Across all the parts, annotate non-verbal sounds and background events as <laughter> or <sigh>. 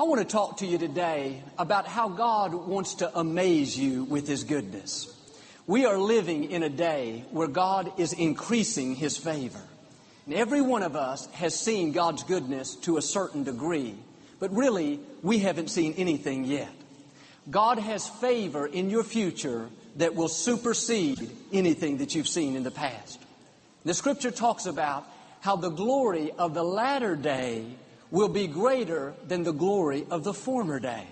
I want to talk to you today about how God wants to amaze you with His goodness. We are living in a day where God is increasing His favor. And every one of us has seen God's goodness to a certain degree, but really, we haven't seen anything yet. God has favor in your future that will supersede anything that you've seen in the past. The scripture talks about how the glory of the latter day will be greater than the glory of the former day.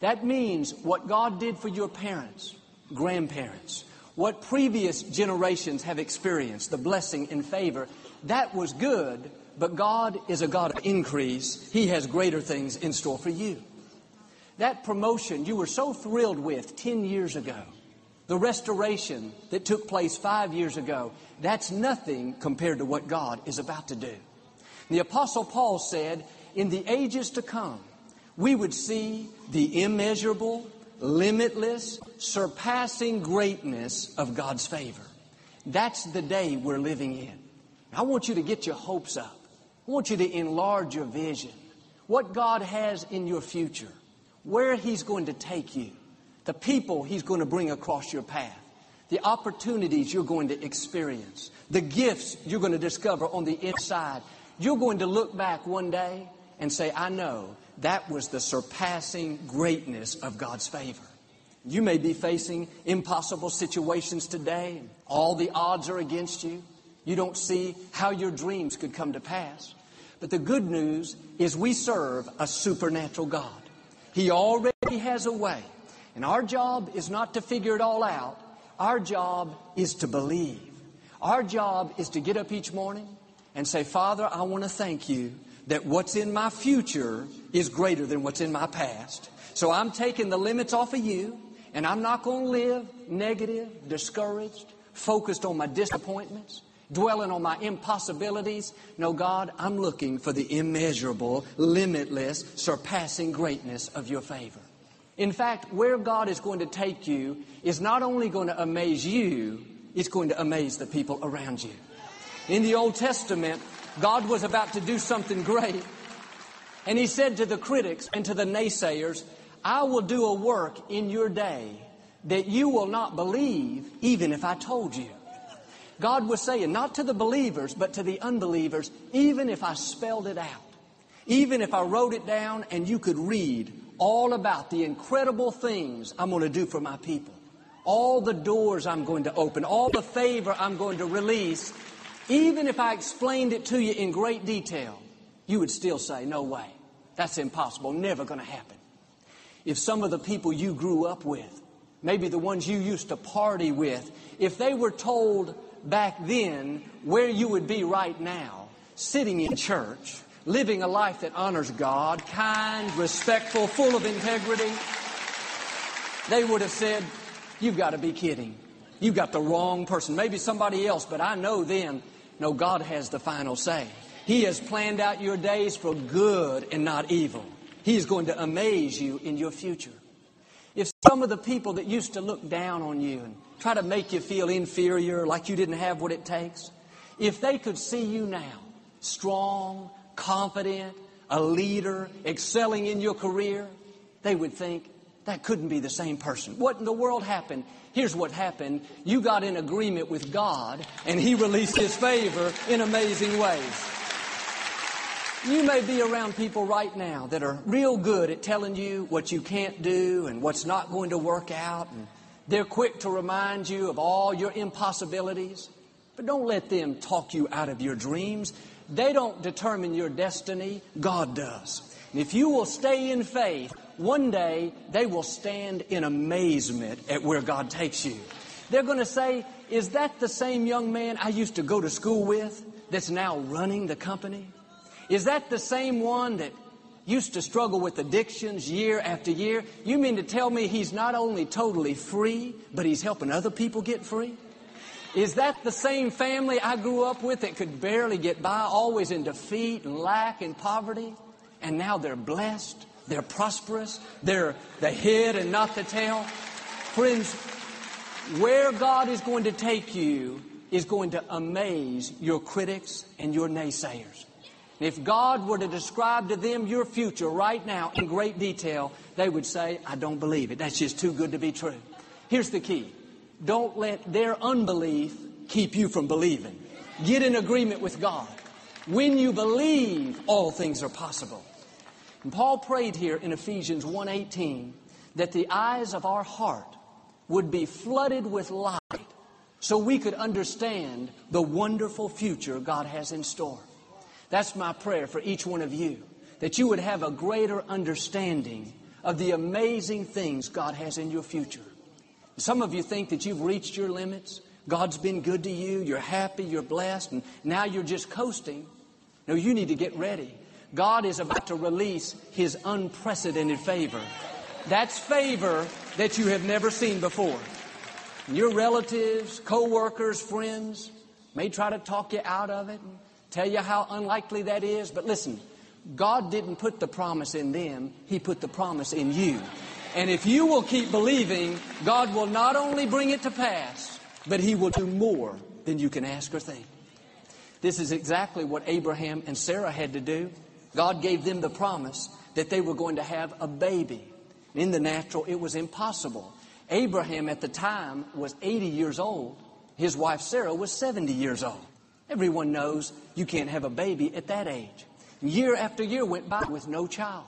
That means what God did for your parents, grandparents, what previous generations have experienced, the blessing and favor, that was good, but God is a God of increase. He has greater things in store for you. That promotion you were so thrilled with 10 years ago, the restoration that took place five years ago, that's nothing compared to what God is about to do. The Apostle Paul said, in the ages to come, we would see the immeasurable, limitless, surpassing greatness of God's favor. That's the day we're living in. I want you to get your hopes up. I want you to enlarge your vision. What God has in your future, where He's going to take you, the people He's going to bring across your path, the opportunities you're going to experience, the gifts you're going to discover on the inside. You're going to look back one day and say, I know that was the surpassing greatness of God's favor. You may be facing impossible situations today. All the odds are against you. You don't see how your dreams could come to pass. But the good news is we serve a supernatural God. He already has a way. And our job is not to figure it all out. Our job is to believe. Our job is to get up each morning and say, Father, I want to thank you that what's in my future is greater than what's in my past. So I'm taking the limits off of you, and I'm not going to live negative, discouraged, focused on my disappointments, dwelling on my impossibilities. No, God, I'm looking for the immeasurable, limitless, surpassing greatness of your favor. In fact, where God is going to take you is not only going to amaze you, it's going to amaze the people around you. In the Old Testament, God was about to do something great. And he said to the critics and to the naysayers, I will do a work in your day that you will not believe even if I told you. God was saying, not to the believers, but to the unbelievers, even if I spelled it out, even if I wrote it down and you could read all about the incredible things I'm going to do for my people, all the doors I'm going to open, all the favor I'm going to release, even if I explained it to you in great detail, you would still say, no way. That's impossible. Never going to happen. If some of the people you grew up with, maybe the ones you used to party with, if they were told back then where you would be right now, sitting in church, living a life that honors God, kind, respectful, full of integrity, they would have said, You've got to be kidding. You've got the wrong person. Maybe somebody else, but I know then no, God has the final say. He has planned out your days for good and not evil. He is going to amaze you in your future. If some of the people that used to look down on you and try to make you feel inferior, like you didn't have what it takes, if they could see you now, strong, confident, a leader, excelling in your career, they would think, that couldn't be the same person. What in the world happened? Here's what happened. You got in agreement with God, and He released His favor in amazing ways. You may be around people right now that are real good at telling you what you can't do and what's not going to work out. And they're quick to remind you of all your impossibilities. But don't let them talk you out of your dreams. They don't determine your destiny. God does. And if you will stay in faith, one day they will stand in amazement at where God takes you. They're going to say, Is that the same young man I used to go to school with that's now running the company? Is that the same one that used to struggle with addictions year after year? You mean to tell me he's not only totally free, but he's helping other people get free? Is that the same family I grew up with that could barely get by, always in defeat and lack and poverty? And now they're blessed they're prosperous. They're the head and not the tail. Friends, where God is going to take you is going to amaze your critics and your naysayers. If God were to describe to them your future right now in great detail, they would say, I don't believe it. That's just too good to be true. Here's the key. Don't let their unbelief keep you from believing. Get in agreement with God. When you believe, all things are possible. And Paul prayed here in Ephesians 1:18 that the eyes of our heart would be flooded with light so we could understand the wonderful future God has in store. That's my prayer for each one of you, that you would have a greater understanding of the amazing things God has in your future. Some of you think that you've reached your limits. God's been good to you. You're happy. You're blessed. And now you're just coasting. No, you need to get ready. God is about to release His unprecedented favor. That's favor that you have never seen before. Your relatives, co-workers, friends may try to talk you out of it and tell you how unlikely that is. But listen, God didn't put the promise in them. He put the promise in you. And if you will keep believing, God will not only bring it to pass, but He will do more than you can ask or think. This is exactly what Abraham and Sarah had to do. God gave them the promise that they were going to have a baby. In the natural, it was impossible. Abraham at the time was 80 years old. His wife Sarah was 70 years old. Everyone knows you can't have a baby at that age. Year after year went by with no child.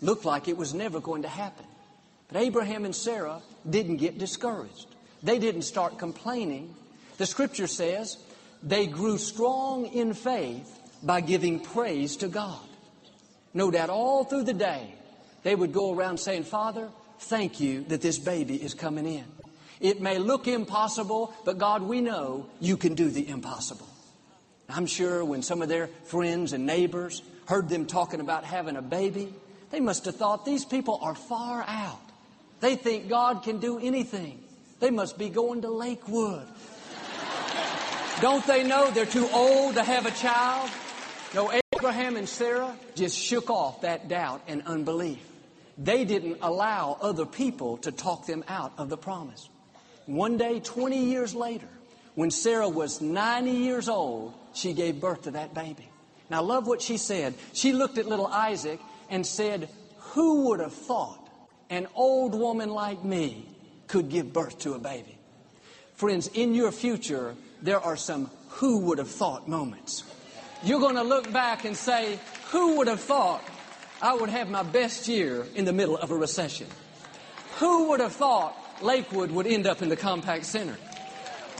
Looked like it was never going to happen. But Abraham and Sarah didn't get discouraged. They didn't start complaining. The scripture says they grew strong in faith by giving praise to God. No doubt all through the day, they would go around saying, Father, thank you that this baby is coming in. It may look impossible, but God, we know you can do the impossible. I'm sure when some of their friends and neighbors heard them talking about having a baby, they must have thought these people are far out. They think God can do anything. They must be going to Lakewood. <laughs> Don't they know they're too old to have a child? No, Abraham and Sarah just shook off that doubt and unbelief. They didn't allow other people to talk them out of the promise. One day, 20 years later, when Sarah was 90 years old, she gave birth to that baby. Now, I love what she said. She looked at little Isaac and said, Who would have thought an old woman like me could give birth to a baby. Friends, in your future, there are some who would have thought moments. You're going to look back and say, Who would have thought I would have my best year in the middle of a recession? Who would have thought Lakewood would end up in the Compaq Center?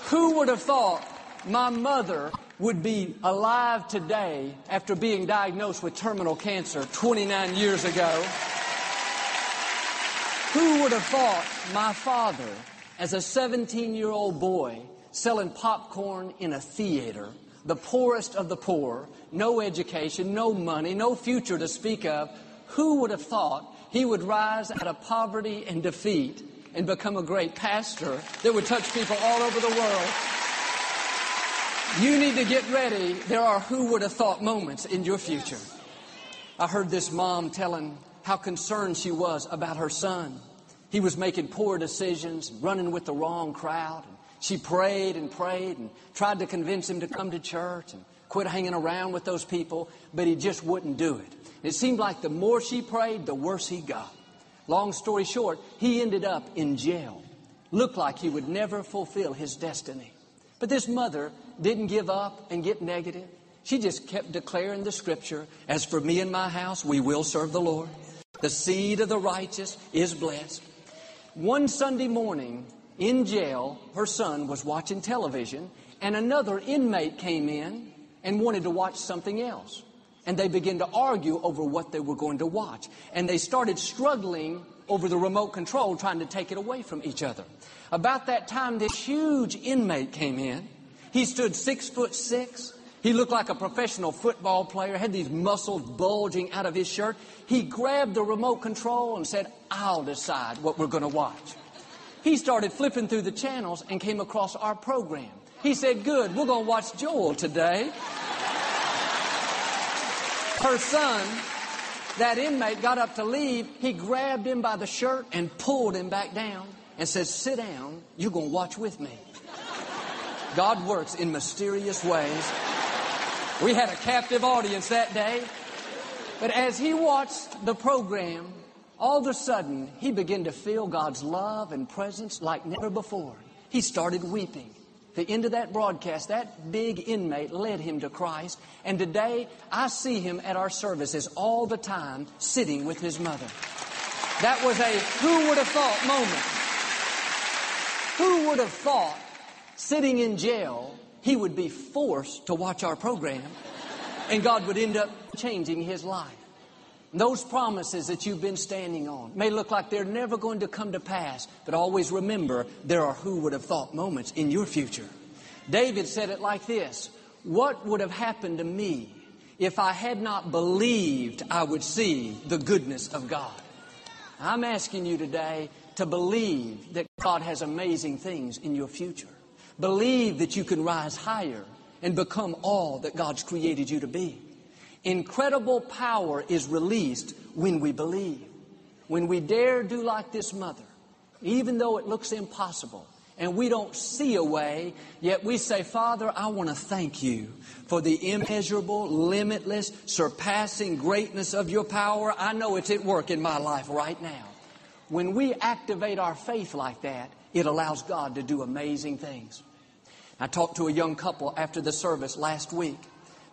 Who would have thought my mother would be alive today after being diagnosed with terminal cancer 29 years ago? Who would have thought my father, as a 17 year old boy, selling popcorn in a theater, the poorest of the poor, no education, no money, no future to speak of, who would have thought he would rise out of poverty and defeat and become a great pastor that would touch people all over the world? You need to get ready. There are who would have thought moments in your future. I heard this mom telling how concerned she was about her son. He was making poor decisions, running with the wrong crowd. She prayed and prayed and tried to convince him to come to church and quit hanging around with those people, but he just wouldn't do it. It seemed like the more she prayed, the worse he got. Long story short, he ended up in jail. Looked like he would never fulfill his destiny. But this mother didn't give up and get negative. She just kept declaring the scripture, as for me and my house, we will serve the Lord. The seed of the righteous is blessed. One Sunday morning in jail, her son was watching television, and another inmate came in and wanted to watch something else. And they began to argue over what they were going to watch. And they started struggling over the remote control, trying to take it away from each other. About that time, this huge inmate came in. He stood six foot six. He looked like a professional football player, had these muscles bulging out of his shirt. He grabbed the remote control and said, I'll decide what we're going to watch. He started flipping through the channels and came across our program. He said, Good, we're going to watch Joel today. Her son, that inmate, got up to leave. He grabbed him by the shirt and pulled him back down and said, Sit down, you're going to watch with me. God works in mysterious ways. We had a captive audience that day. But as he watched the program, all of a sudden, he began to feel God's love and presence like never before. He started weeping. The end of that broadcast, that big inmate led him to Christ. And today, I see him at our services all the time sitting with his mother. That was a who would have thought moment. Who would have thought sitting in jail, he would be forced to watch our program and God would end up changing his life. Those promises that you've been standing on may look like they're never going to come to pass, but always remember there are who would have thought moments in your future. David said it like this What would have happened to me if I had not believed I would see the goodness of God? I'm asking you today to believe that God has amazing things in your future. Believe that you can rise higher and become all that God's created you to be. Incredible power is released when we believe. When we dare do like this mother, even though it looks impossible, and we don't see a way, yet we say, Father, I want to thank you for the immeasurable, limitless, surpassing greatness of your power. I know it's at work in my life right now. When we activate our faith like that, it allows God to do amazing things. I talked to a young couple after the service last week.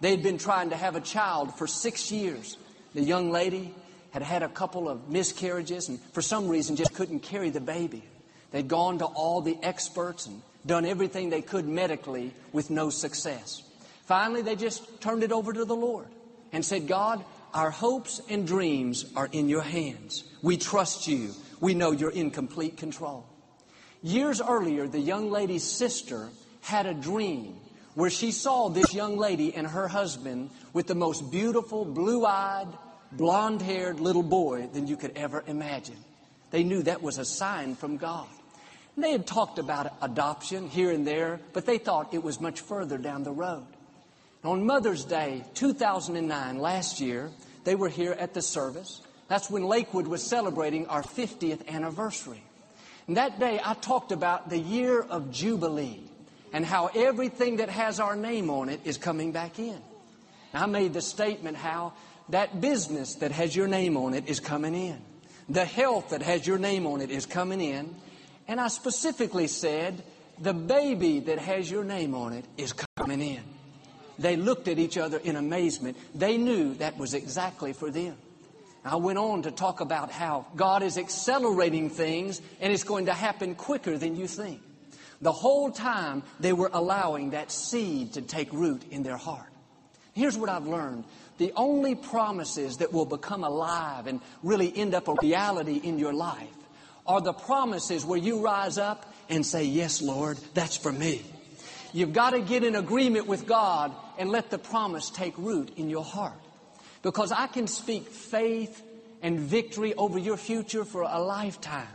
They had been trying to have a child for six years. The young lady had had a couple of miscarriages and for some reason just couldn't carry the baby. They'd gone to all the experts and done everything they could medically with no success. Finally, they just turned it over to the Lord and said, God, our hopes and dreams are in your hands. We trust you. We know you're in complete control. Years earlier, the young lady's sister had a dream where she saw this young lady and her husband with the most beautiful, blue eyed, blonde haired little boy than you could ever imagine. They knew that was a sign from God. And they had talked about adoption here and there, but they thought it was much further down the road. On Mother's Day, 2009, last year, they were here at the service. That's when Lakewood was celebrating our 50th anniversary. And that day, I talked about the year of Jubilee and how everything that has our name on it is coming back in. I made the statement how that business that has your name on it is coming in. The health that has your name on it is coming in. And I specifically said, the baby that has your name on it is coming in. They looked at each other in amazement. They knew that was exactly for them. I went on to talk about how God is accelerating things and it's going to happen quicker than you think. The whole time they were allowing that seed to take root in their heart. Here's what I've learned. The only promises that will become alive and really end up a reality in your life are the promises where you rise up and say, Yes, Lord, that's for me. You've got to get in agreement with God and let the promise take root in your heart. Because I can speak faith and victory over your future for a lifetime.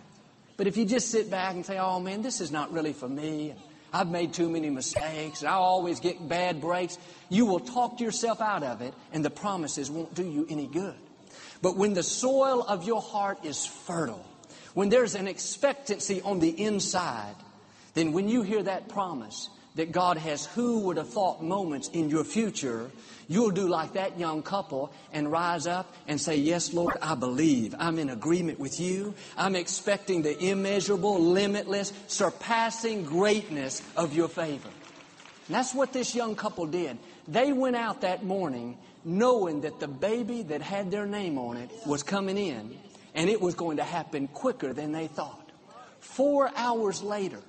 But if you just sit back and say, oh man, this is not really for me, I've made too many mistakes, and I always get bad breaks, you will talk yourself out of it, and the promises won't do you any good. But when the soil of your heart is fertile, when there's an expectancy on the inside, then when you hear that promise that God has who would have thought moments in your future, You'll do like that young couple and rise up and say, Yes, Lord, I believe. I'm in agreement with you. I'm expecting the immeasurable, limitless, surpassing greatness of your favor. And that's what this young couple did. They went out that morning knowing that the baby that had their name on it was coming in and it was going to happen quicker than they thought. Four hours later,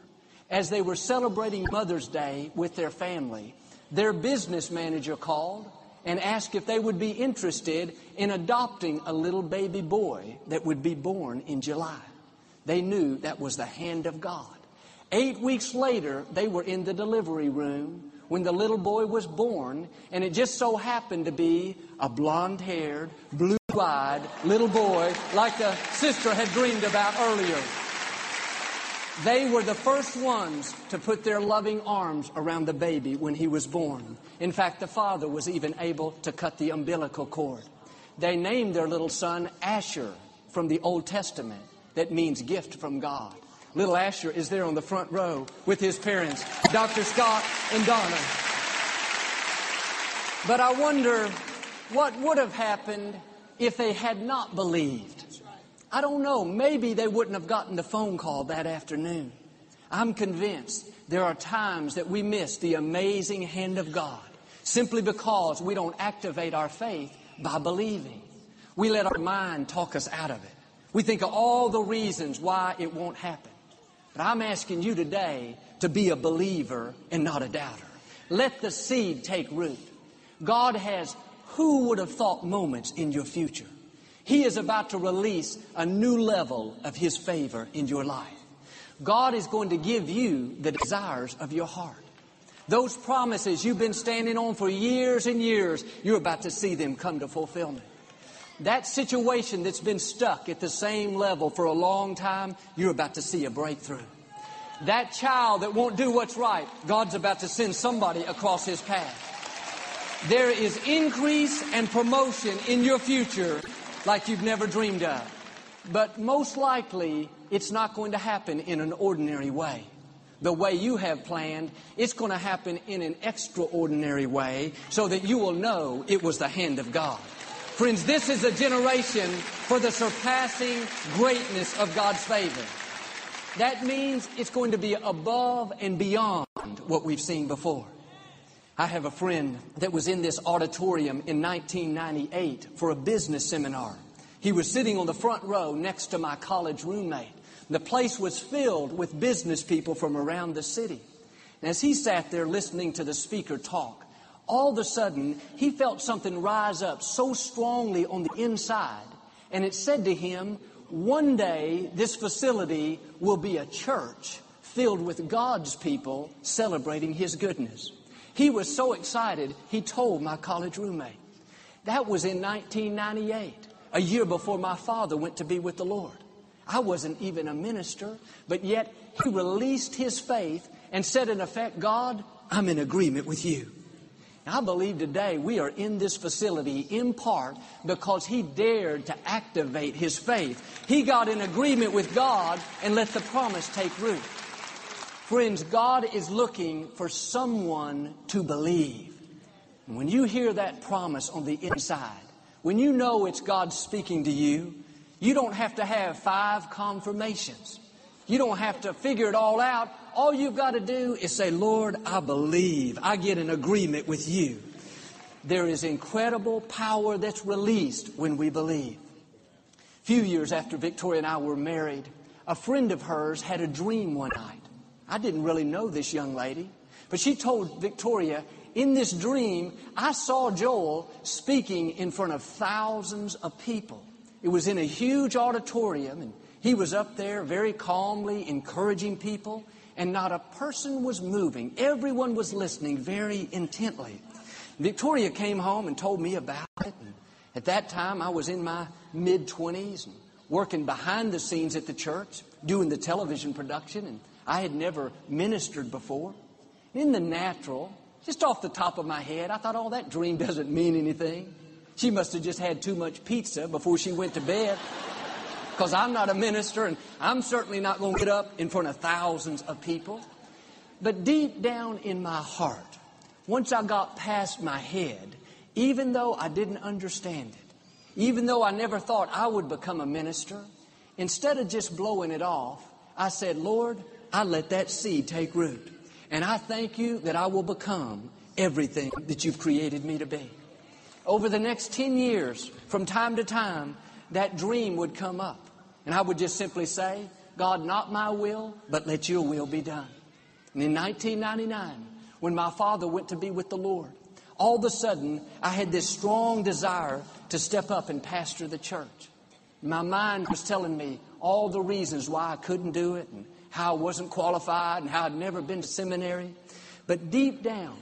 as they were celebrating Mother's Day with their family, their business manager called and asked if they would be interested in adopting a little baby boy that would be born in July. They knew that was the hand of God. Eight weeks later, they were in the delivery room when the little boy was born, and it just so happened to be a blonde haired, blue eyed little boy like the sister had dreamed about earlier. They were the first ones to put their loving arms around the baby when he was born. In fact, the father was even able to cut the umbilical cord. They named their little son Asher from the Old Testament. That means gift from God. Little Asher is there on the front row with his parents, Dr. Scott and Donna. But I wonder what would have happened if they had not believed. I don't know. Maybe they wouldn't have gotten the phone call that afternoon. I'm convinced there are times that we miss the amazing hand of God simply because we don't activate our faith by believing. We let our mind talk us out of it. We think of all the reasons why it won't happen. But I'm asking you today to be a believer and not a doubter. Let the seed take root. God has who would have thought moments in your future. He is about to release a new level of His favor in your life. God is going to give you the desires of your heart. Those promises you've been standing on for years and years, you're about to see them come to fulfillment. That situation that's been stuck at the same level for a long time, you're about to see a breakthrough. That child that won't do what's right, God's about to send somebody across his path. There is increase and promotion in your future like you've never dreamed of. But most likely, it's not going to happen in an ordinary way. The way you have planned, it's going to happen in an extraordinary way so that you will know it was the hand of God. Friends, this is a generation for the surpassing greatness of God's favor. That means it's going to be above and beyond what we've seen before. I have a friend that was in this auditorium in 1998 for a business seminar. He was sitting on the front row next to my college roommate. The place was filled with business people from around the city. And as he sat there listening to the speaker talk, all of a sudden he felt something rise up so strongly on the inside. And it said to him, one day this facility will be a church filled with God's people celebrating His goodness. He was so excited, he told my college roommate. That was in 1998, a year before my father went to be with the Lord. I wasn't even a minister, but yet he released his faith and said, in effect, God, I'm in agreement with you. I believe today we are in this facility in part because he dared to activate his faith. He got in agreement with God and let the promise take root. Friends, God is looking for someone to believe. when you hear that promise on the inside, when you know it's God speaking to you, you don't have to have five confirmations. You don't have to figure it all out. All you've got to do is say, Lord, I believe. I get an agreement with you. There is incredible power that's released when we believe. A few years after Victoria and I were married, a friend of hers had a dream one night. I didn't really know this young lady, but she told Victoria, in this dream, I saw Joel speaking in front of thousands of people. It was in a huge auditorium, and he was up there very calmly encouraging people, and not a person was moving. Everyone was listening very intently. Victoria came home and told me about it. And at that time, I was in my mid 20s and working behind the scenes at the church, doing the television production, and I had never ministered before. In the natural, just off the top of my head, I thought, oh, that dream doesn't mean anything. She must have just had too much pizza before she went to bed because I'm not a minister and I'm certainly not going to get up in front of thousands of people. But deep down in my heart, once I got past my head, even though I didn't understand it, even though I never thought I would become a minister, instead of just blowing it off, I said, Lord, I let that seed take root. And I thank you that I will become everything that you've created me to be. Over the next 10 years, from time to time, that dream would come up. And I would just simply say, God, not my will, but let your will be done. And in 1999, when my father went to be with the Lord, all of a sudden, I had this strong desire to step up and pastor the church. My mind was telling me all the reasons why I couldn't do it and how I wasn't qualified and how I'd never been to seminary. But deep down,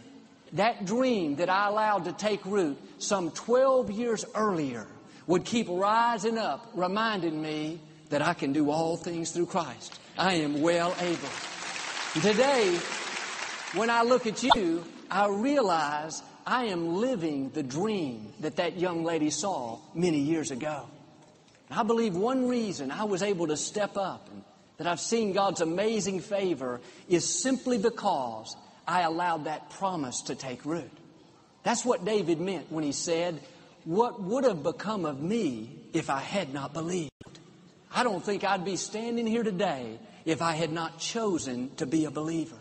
that dream that I allowed to take root some 12 years earlier would keep rising up, reminding me that I can do all things through Christ. I am well able. Today, when I look at you, I realize I am living the dream that that young lady saw many years ago. I believe one reason I was able to step up and that I've seen God's amazing favor is simply because I allowed that promise to take root. That's what David meant when he said, What would have become of me if I had not believed? I don't think I'd be standing here today if I had not chosen to be a believer.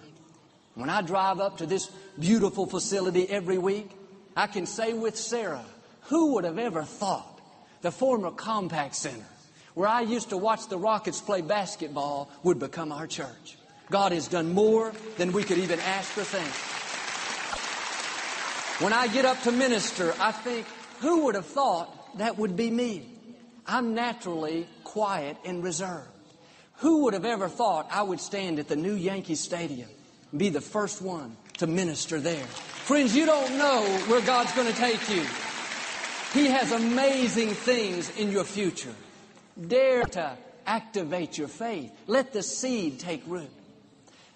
When I drive up to this beautiful facility every week, I can say with Sarah, who would have ever thought the former Compaq Center, where I used to watch the Rockets play basketball, would become our church? God has done more than we could even ask or think. When I get up to minister, I think, who would have thought that would be me? I'm naturally quiet and reserved. Who would have ever thought I would stand at the new Yankee Stadium and be the first one to minister there? Friends, you don't know where God's going to take you. He has amazing things in your future. Dare to activate your faith. Let the seed take root.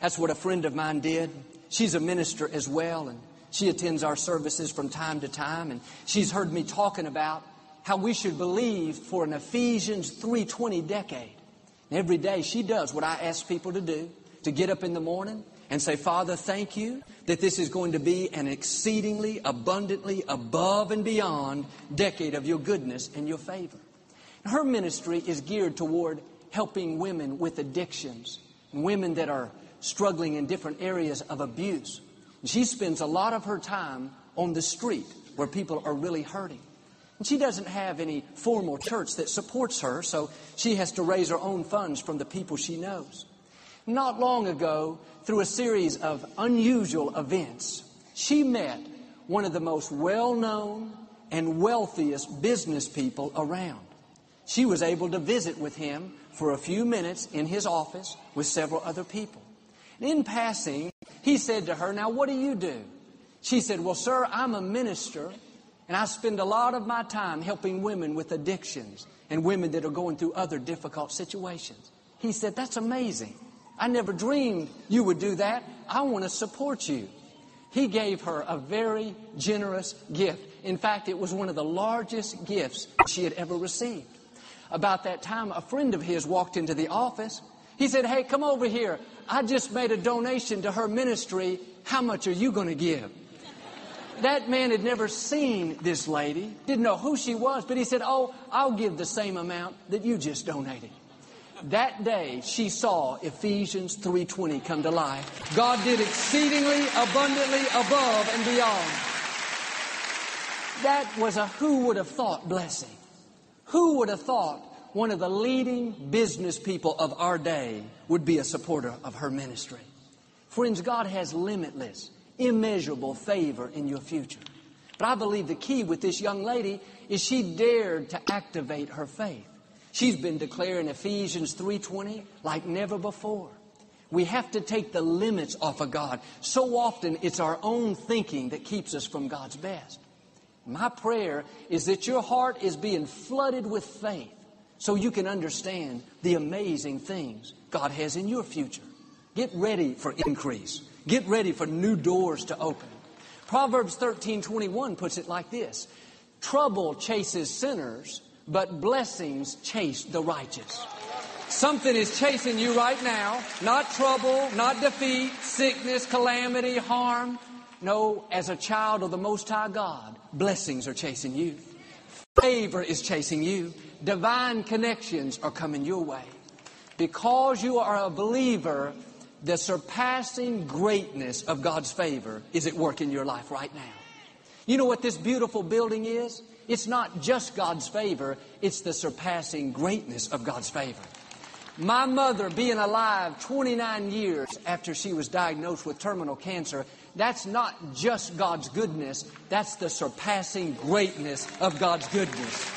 That's what a friend of mine did. She's a minister as well, and she attends our services from time to time, and she's heard me talking about how we should believe for an Ephesians 3:20 decade. And every day she does what I ask people to do, to get up in the morning and say, Father, thank you that this is going to be an exceedingly, abundantly, above and beyond decade of your goodness and your favor. Her ministry is geared toward helping women with addictions, women that are struggling in different areas of abuse. She spends a lot of her time on the street where people are really hurting. And she doesn't have any formal church that supports her, so she has to raise her own funds from the people she knows. Not long ago, through a series of unusual events, she met one of the most well known and wealthiest business people around. She was able to visit with him for a few minutes in his office with several other people. In passing, he said to her, Now, what do you do? She said, Well, sir, I'm a minister, and I spend a lot of my time helping women with addictions and women that are going through other difficult situations. He said, That's amazing. I never dreamed you would do that. I want to support you. He gave her a very generous gift. In fact, it was one of the largest gifts she had ever received. About that time, a friend of his walked into the office. He said, Hey, come over here. I just made a donation to her ministry. How much are you going to give? That man had never seen this lady, didn't know who she was, but he said, Oh, I'll give the same amount that you just donated. That day she saw Ephesians 3:20 come to life. God did exceedingly abundantly above and beyond. That was a who would have thought blessing. Who would have thought one of the leading business people of our day would be a supporter of her ministry? Friends, God has limitless, immeasurable favor in your future. But I believe the key with this young lady is she dared to activate her faith. She's been declaring Ephesians 3:20 like never before. We have to take the limits off of God. So often it's our own thinking that keeps us from God's best. My prayer is that your heart is being flooded with faith so you can understand the amazing things God has in your future. Get ready for increase. Get ready for new doors to open. Proverbs 13:21 puts it like this: Trouble chases sinners, but blessings chase the righteous. Something is chasing you right now. Not trouble, not defeat, sickness, calamity, harm. No, as a child of the Most High God, blessings are chasing you. Favor is chasing you. Divine connections are coming your way. Because you are a believer, the surpassing greatness of God's favor is at work in your life right now. You know what this beautiful building is? It's not just God's favor, it's the surpassing greatness of God's favor. My mother being alive 29 years after she was diagnosed with terminal cancer, that's not just God's goodness, that's the surpassing greatness of God's goodness.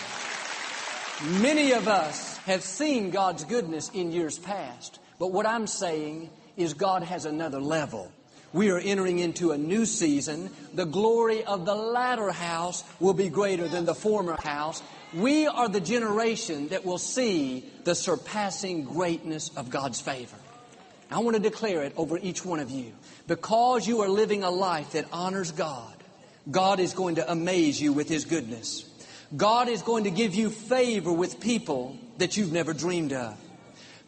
Many of us have seen God's goodness in years past, but what I'm saying is God has another level. We are entering into a new season. The glory of the latter house will be greater than the former house. We are the generation that will see the surpassing greatness of God's favor. I want to declare it over each one of you. Because you are living a life that honors God, God is going to amaze you with His goodness. God is going to give you favor with people that you've never dreamed of.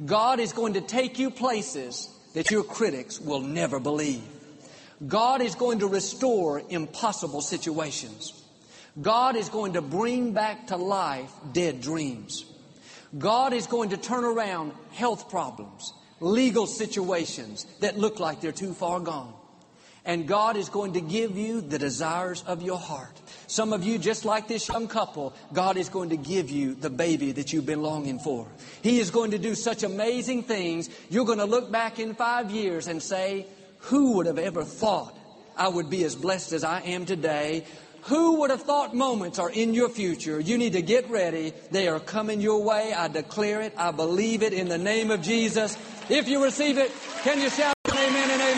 God is going to take you places that your critics will never believe. God is going to restore impossible situations. God is going to bring back to life dead dreams. God is going to turn around health problems, legal situations that look like they're too far gone. And God is going to give you the desires of your heart. Some of you, just like this young couple, God is going to give you the baby that you've been longing for. He is going to do such amazing things. You're going to look back in five years and say, who would have ever thought I would be as blessed as I am today? Who would have thought moments are in your future? You need to get ready. They are coming your way. I declare it. I believe it in the name of Jesus. If you receive it, can you shout amen and amen?